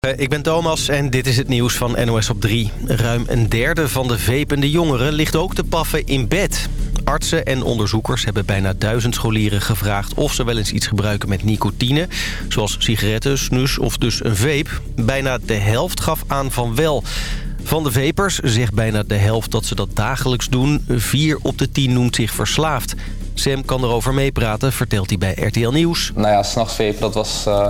Eh, ik ben Thomas en dit is het nieuws van NOS op 3. Ruim een derde van de vepende jongeren ligt ook te paffen in bed. Artsen en onderzoekers hebben bijna duizend scholieren gevraagd... of ze wel eens iets gebruiken met nicotine, zoals sigaretten, snus of dus een vape. Bijna de helft gaf aan van wel. Van de vapers zegt bijna de helft dat ze dat dagelijks doen. Vier op de tien noemt zich verslaafd. Sam kan erover meepraten, vertelt hij bij RTL Nieuws. Nou ja, s'nachts vapen, dat was... Uh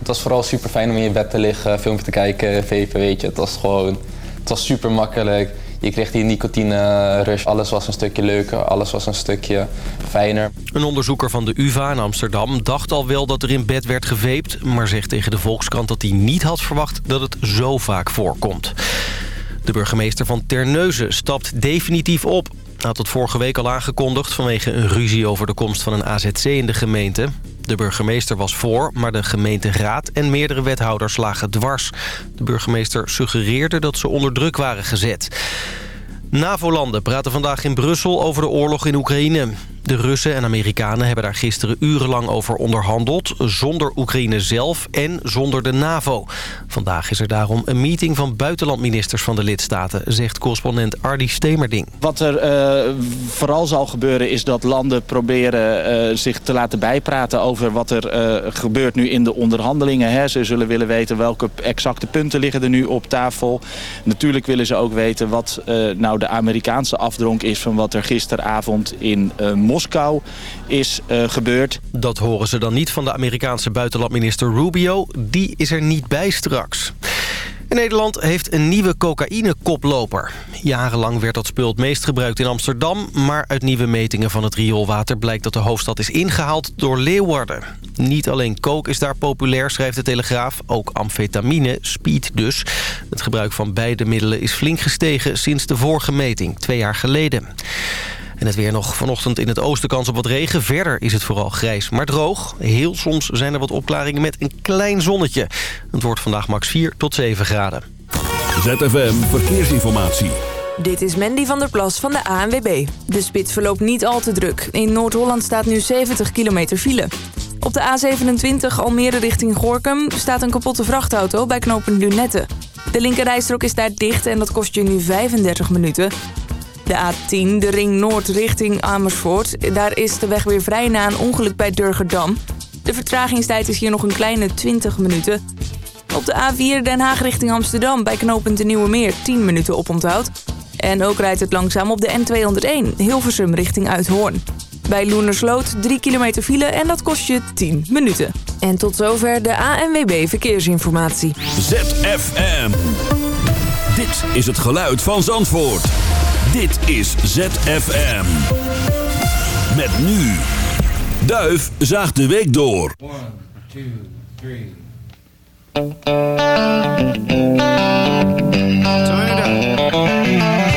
het was vooral super fijn om in je bed te liggen, filmpje te kijken, vapen, weet je. Het was gewoon, het was super makkelijk. Je kreeg die nicotine rush. Alles was een stukje leuker, alles was een stukje fijner. Een onderzoeker van de UvA in Amsterdam dacht al wel dat er in bed werd geveept... maar zegt tegen de Volkskrant dat hij niet had verwacht dat het zo vaak voorkomt. De burgemeester van Terneuzen stapt definitief op had het vorige week al aangekondigd vanwege een ruzie over de komst van een AZC in de gemeente. De burgemeester was voor, maar de gemeenteraad en meerdere wethouders lagen dwars. De burgemeester suggereerde dat ze onder druk waren gezet. NAVO-landen praten vandaag in Brussel over de oorlog in Oekraïne. De Russen en Amerikanen hebben daar gisteren urenlang over onderhandeld... zonder Oekraïne zelf en zonder de NAVO. Vandaag is er daarom een meeting van buitenlandministers van de lidstaten... zegt correspondent Ardi Stemerding. Wat er uh, vooral zal gebeuren is dat landen proberen uh, zich te laten bijpraten... over wat er uh, gebeurt nu in de onderhandelingen. Hè. Ze zullen willen weten welke exacte punten liggen er nu op tafel. Natuurlijk willen ze ook weten wat nou de Amerikaanse afdronk is... van wat er gisteravond in Moskou is uh, gebeurd. Dat horen ze dan niet van de Amerikaanse buitenlandminister Rubio. Die is er niet bij straks. Nederland heeft een nieuwe cocaïne-koploper. Jarenlang werd dat spul het meest gebruikt in Amsterdam... maar uit nieuwe metingen van het rioolwater blijkt dat de hoofdstad is ingehaald door Leeuwarden. Niet alleen coke is daar populair, schrijft de Telegraaf. Ook amfetamine, speed dus. Het gebruik van beide middelen is flink gestegen sinds de vorige meting, twee jaar geleden. En het weer nog vanochtend in het oosten kans op wat regen. Verder is het vooral grijs, maar droog. Heel soms zijn er wat opklaringen met een klein zonnetje. Het wordt vandaag max 4 tot 7 graden. ZFM Verkeersinformatie. Dit is Mandy van der Plas van de ANWB. De spits verloopt niet al te druk. In Noord-Holland staat nu 70 kilometer file. Op de A27 Almere richting Gorkum staat een kapotte vrachtauto bij knooppunt Lunette. De linkerrijstrook is daar dicht en dat kost je nu 35 minuten. De A10, de ring noord richting Amersfoort. Daar is de weg weer vrij na een ongeluk bij Durgerdam. De vertragingstijd is hier nog een kleine 20 minuten. Op de A4 Den Haag richting Amsterdam bij knooppunt de Nieuwe Meer 10 minuten oponthoud. En ook rijdt het langzaam op de N201 Hilversum richting Uithoorn. Bij Loenersloot 3 kilometer file en dat kost je 10 minuten. En tot zover de ANWB Verkeersinformatie. ZFM. Dit is het geluid van Zandvoort. Dit is ZFM. Met nu. Duif zaagt de week door. 1, 2, 3. Turn it up.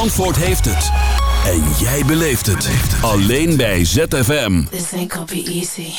Zandvoort heeft het. En jij beleeft het. Alleen bij ZFM. This ain't gonna be easy.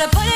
gotta put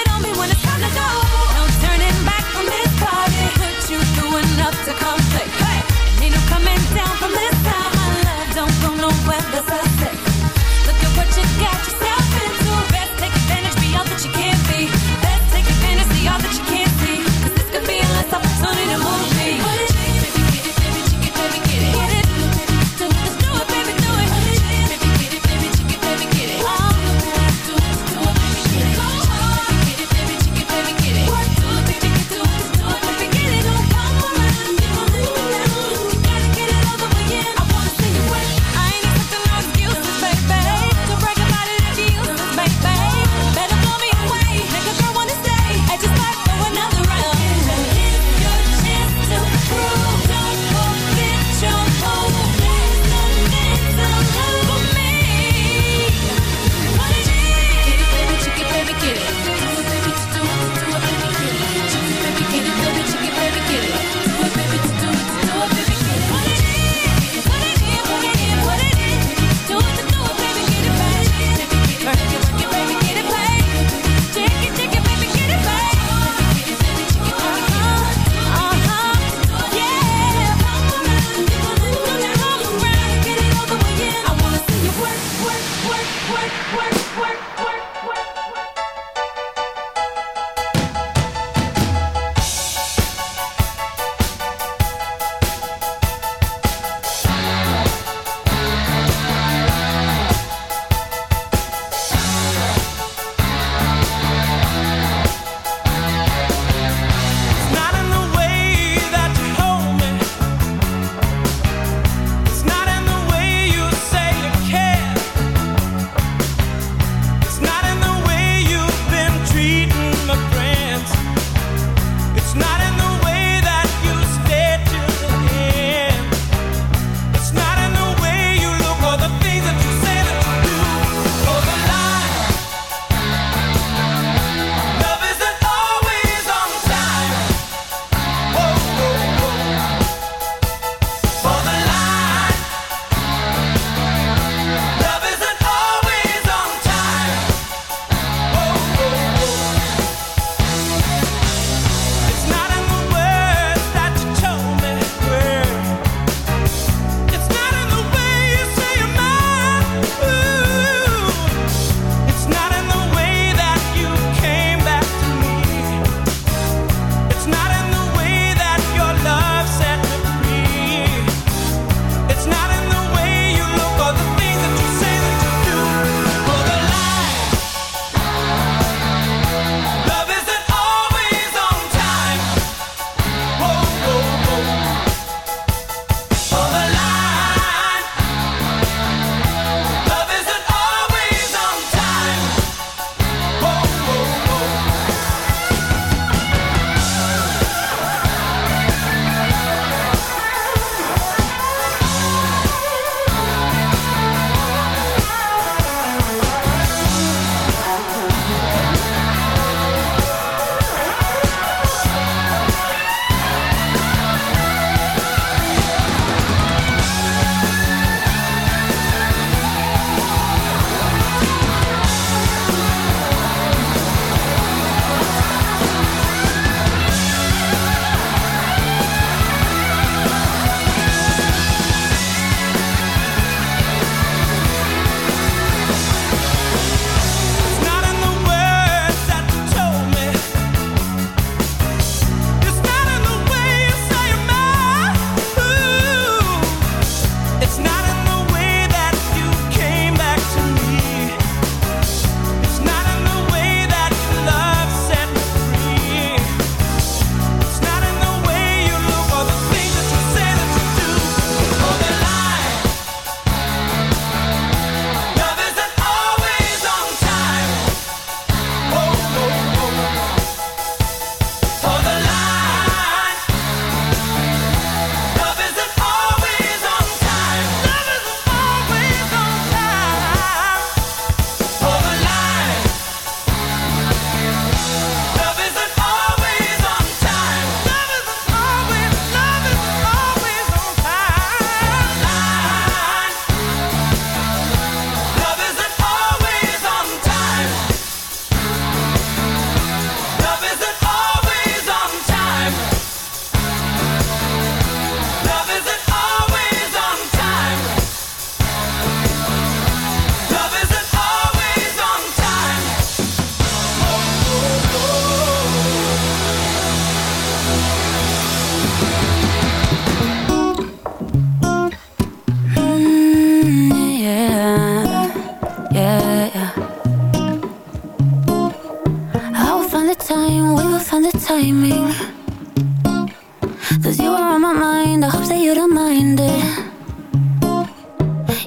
minded.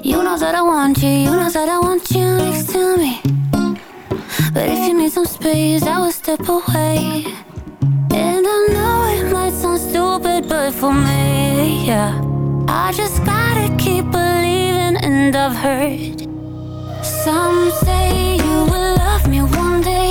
You know that I want you, you know that I want you next to me. But if you need some space, I will step away. And I know it might sound stupid, but for me, yeah. I just gotta keep believing, and I've heard some say you will love me one day,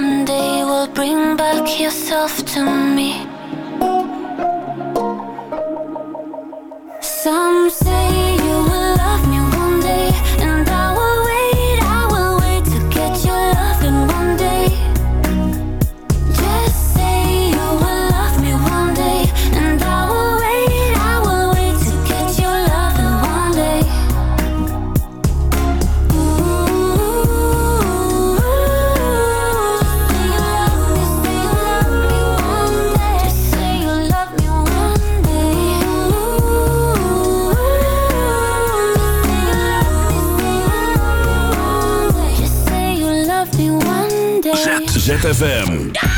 one day will bring back yourself to me. Some ZFM.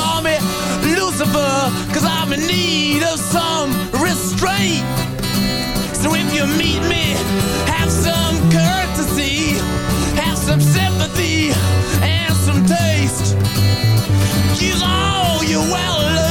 call me Lucifer, cause I'm in need of some restraint. So if you meet me, have some courtesy, have some sympathy, and some taste. Use all your well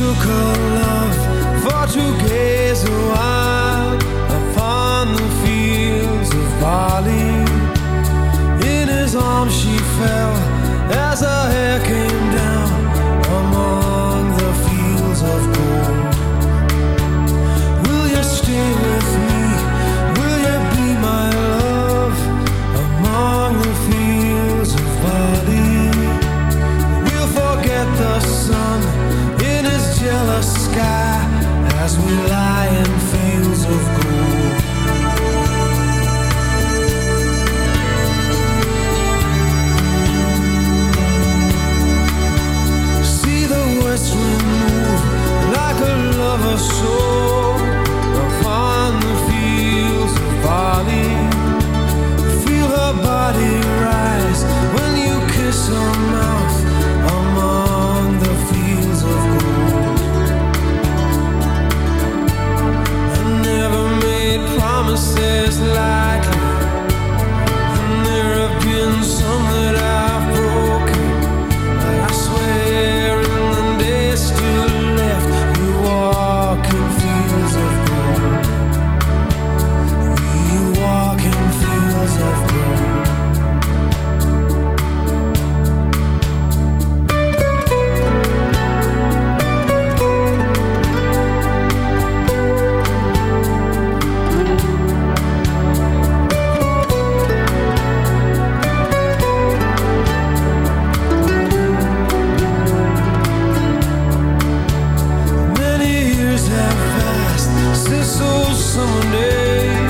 took her love for to gaze a while upon the fields of Bali. In his arms she fell This old summer day?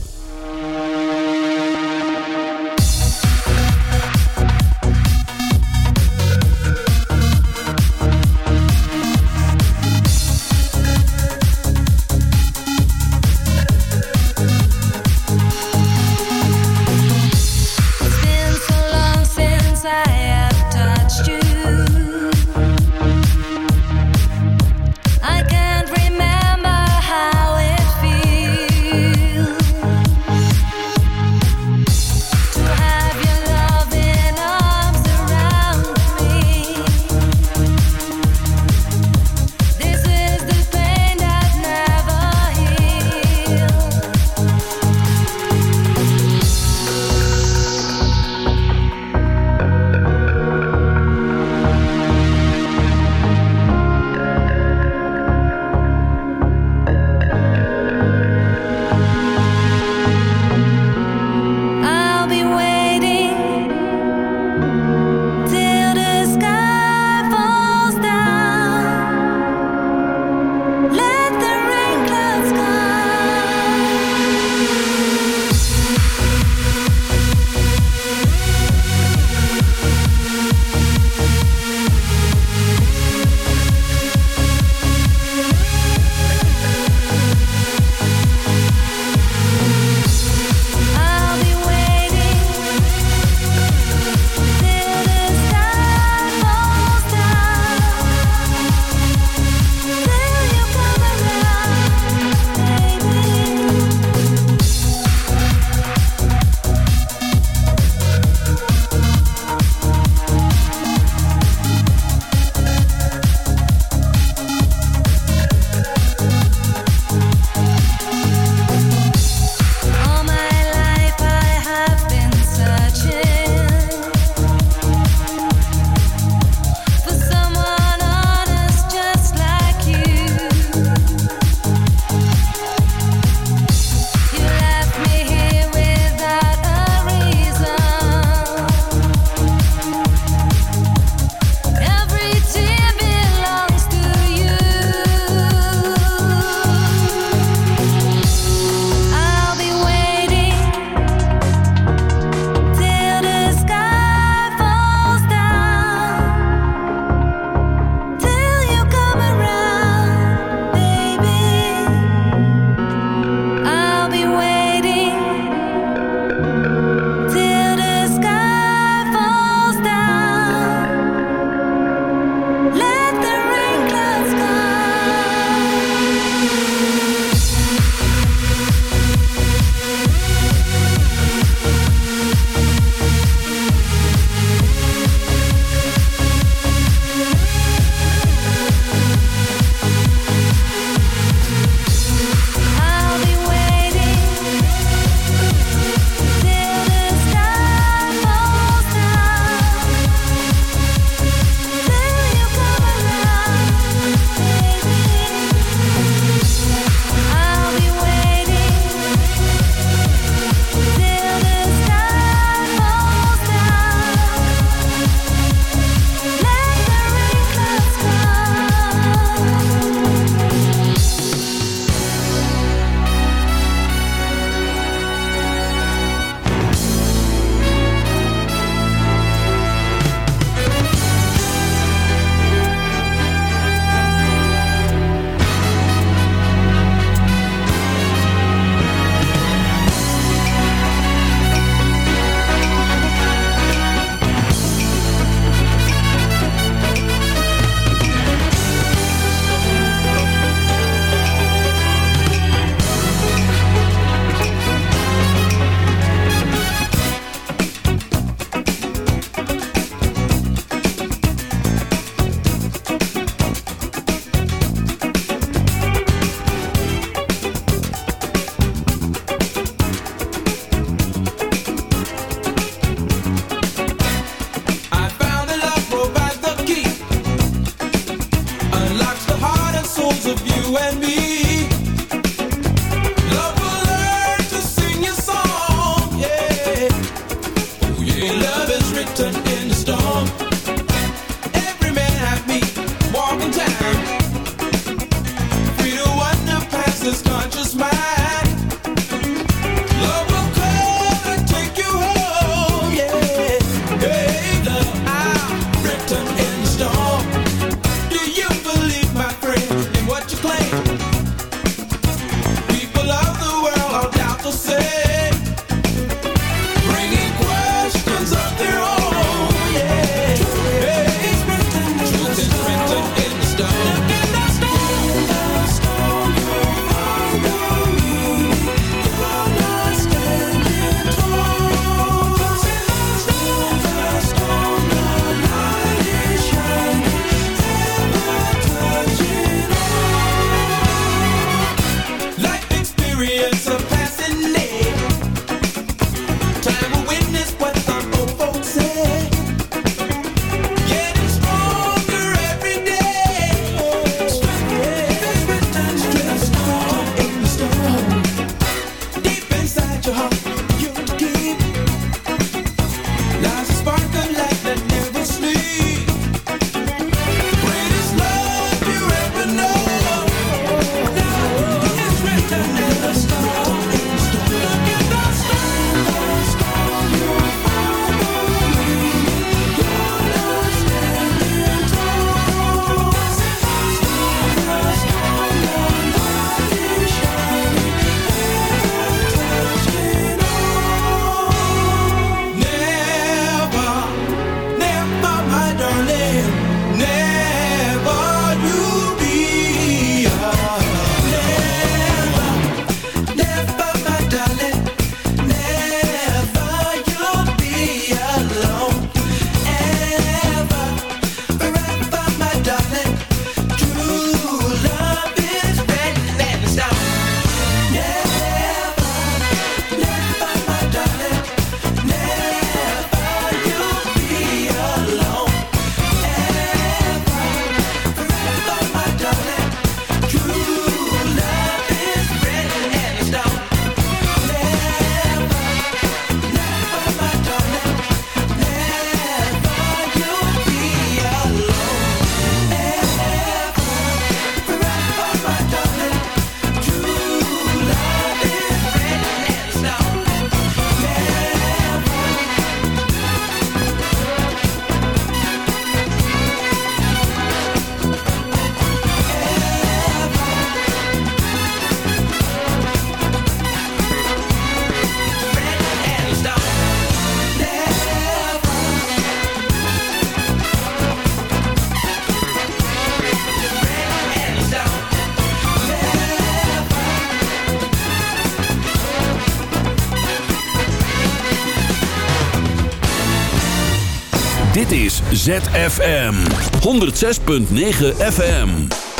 ZFM 106.9 FM.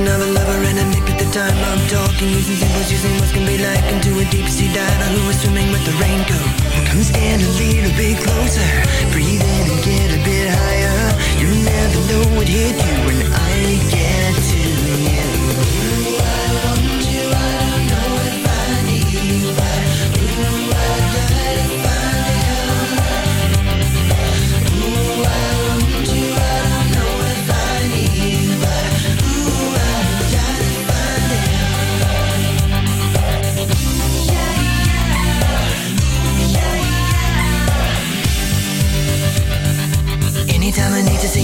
Interaction Of a lover and a mate at the time. I'm talking Using symbols, using what can be like Into a deep sea diver who is swimming with the raincoat. Come stand a little bit closer Breathe in and get a bit higher. You never know what hit you when I get to you